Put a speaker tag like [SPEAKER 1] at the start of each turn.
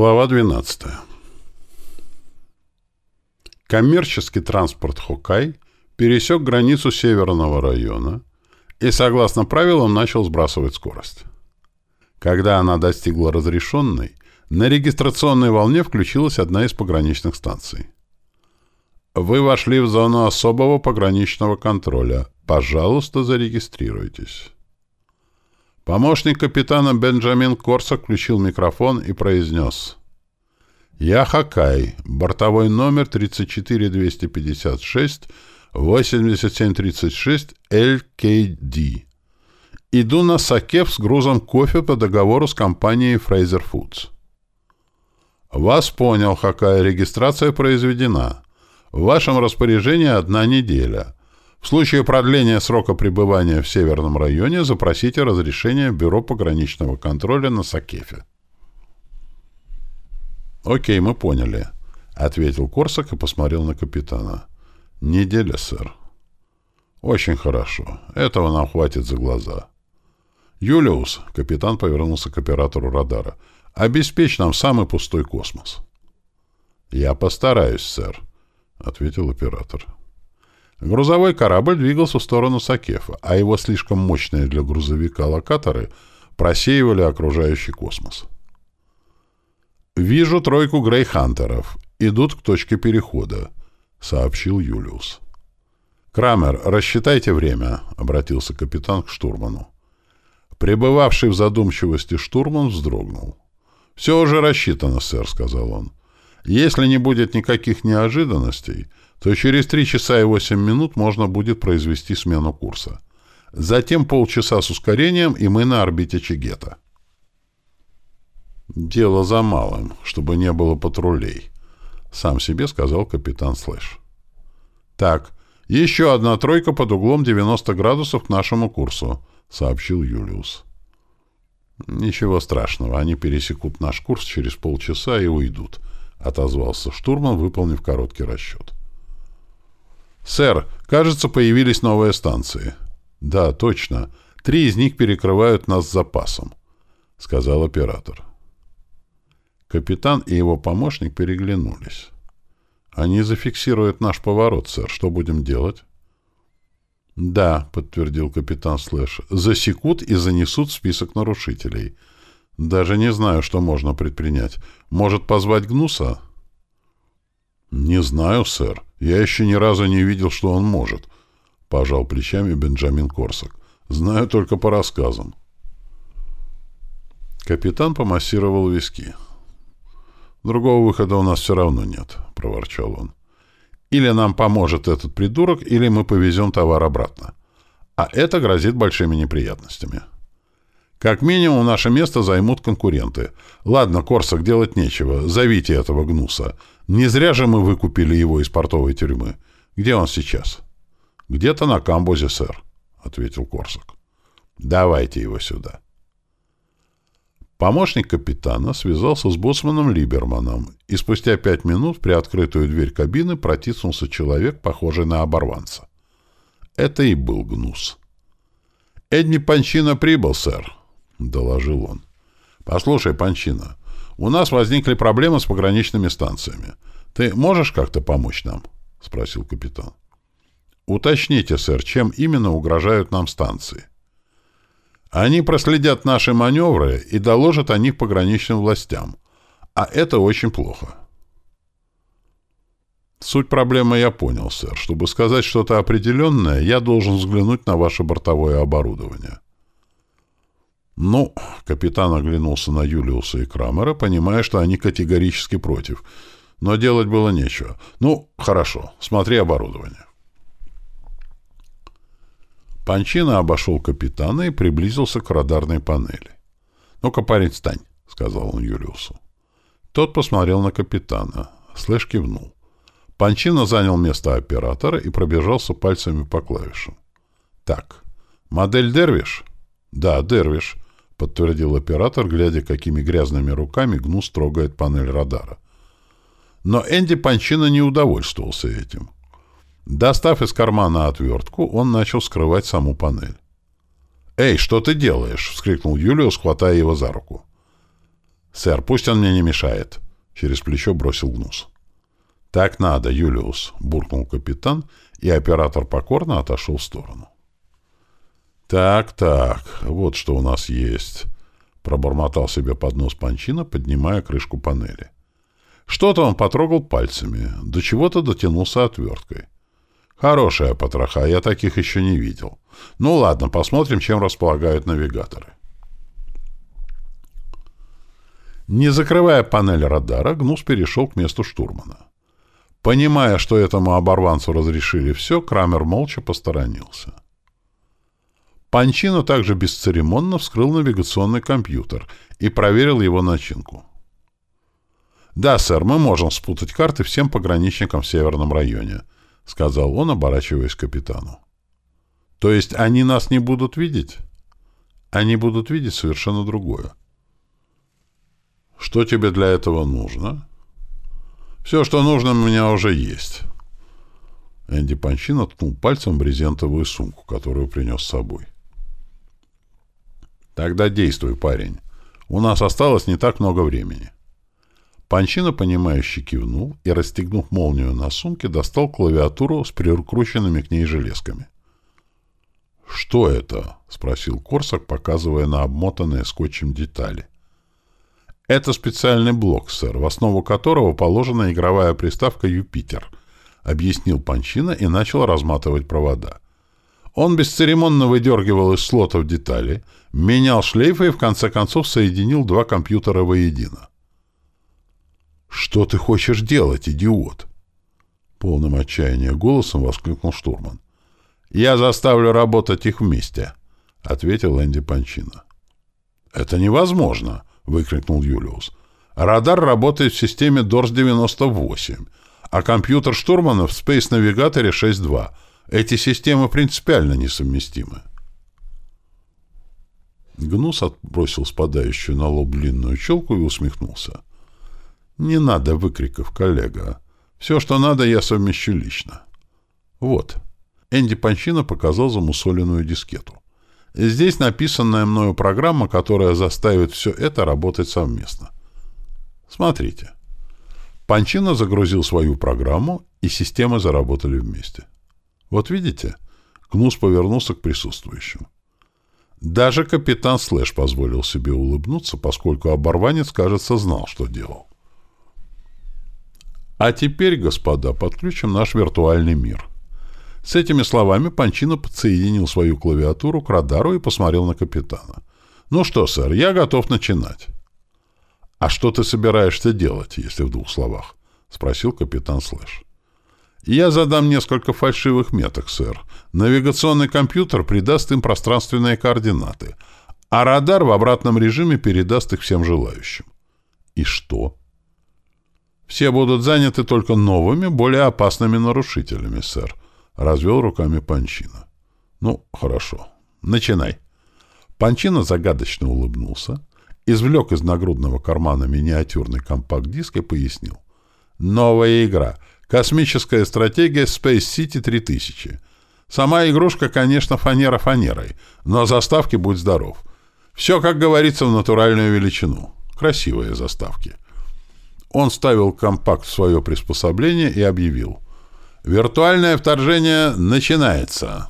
[SPEAKER 1] Глава 12. Коммерческий транспорт «Хоккай» пересек границу северного района и, согласно правилам, начал сбрасывать скорость. Когда она достигла разрешенной, на регистрационной волне включилась одна из пограничных станций. Вы вошли в зону особого пограничного контроля. Пожалуйста, зарегистрируйтесь. Помощник капитана Бенджамин Корса включил микрофон и произнес. «Я Хакай, бортовой номер 34256-8736 LKD. Иду на Сакев с грузом кофе по договору с компанией Fraser Foods». «Вас понял, Хакай, регистрация произведена. В вашем распоряжении одна неделя». В случае продления срока пребывания в Северном районе запросите разрешение Бюро пограничного контроля на Сакефе. «Окей, мы поняли», — ответил Корсак и посмотрел на капитана. «Неделя, сэр». «Очень хорошо. Этого нам хватит за глаза». «Юлиус», — капитан повернулся к оператору радара, — «обеспечь нам самый пустой космос». «Я постараюсь, сэр», — ответил оператор. Грузовой корабль двигался в сторону Сакефа, а его слишком мощные для грузовика локаторы просеивали окружающий космос. «Вижу тройку грейхантеров. Идут к точке перехода», — сообщил Юлиус. «Крамер, рассчитайте время», — обратился капитан к штурману. Пребывавший в задумчивости штурман вздрогнул. «Все уже рассчитано, сэр», — сказал он. «Если не будет никаких неожиданностей, то через 3 часа и 8 минут можно будет произвести смену курса. Затем полчаса с ускорением, и мы на орбите Чигета. «Дело за малым, чтобы не было патрулей», — сам себе сказал капитан Слэш. «Так, еще одна тройка под углом 90 градусов к нашему курсу», — сообщил Юлиус. «Ничего страшного, они пересекут наш курс через полчаса и уйдут», — отозвался штурман, выполнив короткий расчет. «Сэр, кажется, появились новые станции». «Да, точно. Три из них перекрывают нас запасом», — сказал оператор. Капитан и его помощник переглянулись. «Они зафиксируют наш поворот, сэр. Что будем делать?» «Да», — подтвердил капитан Слэш, — «засекут и занесут список нарушителей. Даже не знаю, что можно предпринять. Может, позвать Гнуса?» «Не знаю, сэр. Я еще ни разу не видел, что он может», — пожал плечами Бенджамин Корсак. «Знаю только по рассказам». Капитан помассировал виски. «Другого выхода у нас все равно нет», — проворчал он. «Или нам поможет этот придурок, или мы повезем товар обратно. А это грозит большими неприятностями». Как минимум, наше место займут конкуренты. Ладно, Корсак, делать нечего. Зовите этого гнуса. Не зря же мы выкупили его из портовой тюрьмы. Где он сейчас? Где-то на камбузе, сэр, — ответил Корсак. Давайте его сюда. Помощник капитана связался с боцманом Либерманом, и спустя пять минут при открытую дверь кабины протиснулся человек, похожий на оборванца. Это и был гнус. «Эдни Панчина прибыл, сэр», — доложил он. «Послушай, Панчина, у нас возникли проблемы с пограничными станциями. Ты можешь как-то помочь нам?» — спросил капитан. «Уточните, сэр, чем именно угрожают нам станции?» «Они проследят наши маневры и доложат о них пограничным властям. А это очень плохо». «Суть проблемы я понял, сэр. Чтобы сказать что-то определенное, я должен взглянуть на ваше бортовое оборудование». «Ну...» — капитан оглянулся на Юлиуса и Крамера, понимая, что они категорически против. Но делать было нечего. «Ну, хорошо. Смотри оборудование». Панчина обошел капитана и приблизился к радарной панели. «Ну-ка, парень, стань», — сказал он Юлиусу. Тот посмотрел на капитана. Слэш кивнул. Панчина занял место оператора и пробежался пальцами по клавишам. «Так, модель Дервиш?» «Да, Дервиш. — подтвердил оператор, глядя, какими грязными руками Гнус трогает панель радара. Но Энди Панчина не удовольствовался этим. Достав из кармана отвертку, он начал скрывать саму панель. «Эй, что ты делаешь?» — вскрикнул Юлиус, хватая его за руку. «Сэр, пусть он мне не мешает», — через плечо бросил Гнус. «Так надо, Юлиус», — буркнул капитан, и оператор покорно отошел в сторону. «Так, так, вот что у нас есть», — пробормотал себе под нос Панчина, поднимая крышку панели. Что-то он потрогал пальцами, до чего-то дотянулся отверткой. Хорошая потроха, я таких еще не видел. Ну ладно, посмотрим, чем располагают навигаторы. Не закрывая панель радара, Гнус перешел к месту штурмана. Понимая, что этому оборванцу разрешили все, Крамер молча посторонился. Панчино также бесцеремонно вскрыл навигационный компьютер и проверил его начинку. «Да, сэр, мы можем спутать карты всем пограничникам в северном районе», — сказал он, оборачиваясь к капитану. «То есть они нас не будут видеть?» «Они будут видеть совершенно другое». «Что тебе для этого нужно?» «Все, что нужно, у меня уже есть». Энди Панчина ткнул пальцем в брезентовую сумку, которую принес с собой. «Тогда действуй, парень. У нас осталось не так много времени». Панчина, понимающе кивнул и, расстегнув молнию на сумке, достал клавиатуру с прикрученными к ней железками. «Что это?» — спросил Корсак, показывая на обмотанные скотчем детали. «Это специальный блок, сэр, в основу которого положена игровая приставка «Юпитер», — объяснил Панчина и начал разматывать провода. Он бесцеремонно выдергивал из слотов детали, менял шлейфы и в конце концов соединил два компьютера воедино. «Что ты хочешь делать, идиот?» Полным отчаяния голосом воскликнул штурман. «Я заставлю работать их вместе», — ответил Энди Панчина. «Это невозможно», — выкрикнул Юлиус. «Радар работает в системе DORS-98, а компьютер штурмана в Space Navigator 6.2. Эти системы принципиально несовместимы». Гнус отбросил спадающую на лоб длинную челку и усмехнулся. Не надо выкриков, коллега. Все, что надо, я совмещу лично. Вот. Энди Панчино показал замусоленную дискету. Здесь написанная мною программа, которая заставит все это работать совместно. Смотрите. Панчино загрузил свою программу, и системы заработали вместе. Вот видите? Кнус повернулся к присутствующим. Даже капитан Слэш позволил себе улыбнуться, поскольку оборванец, кажется, знал, что делал. А теперь, господа, подключим наш виртуальный мир. С этими словами Панчино подсоединил свою клавиатуру к радару и посмотрел на капитана. «Ну что, сэр, я готов начинать». «А что ты собираешься делать, если в двух словах?» — спросил капитан Слэш. «Я задам несколько фальшивых меток, сэр. Навигационный компьютер придаст им пространственные координаты, а радар в обратном режиме передаст их всем желающим». «И что?» Все будут заняты только новыми, более опасными нарушителями, сэр, — развел руками Панчина. Ну, хорошо. Начинай. Панчина загадочно улыбнулся, извлек из нагрудного кармана миниатюрный компакт-диск и пояснил. Новая игра. Космическая стратегия Space City 3000. Сама игрушка, конечно, фанера фанерой, но заставки будь здоров. Все, как говорится, в натуральную величину. Красивые заставки. — он ставил компакт в свое приспособление и объявил. «Виртуальное вторжение начинается!»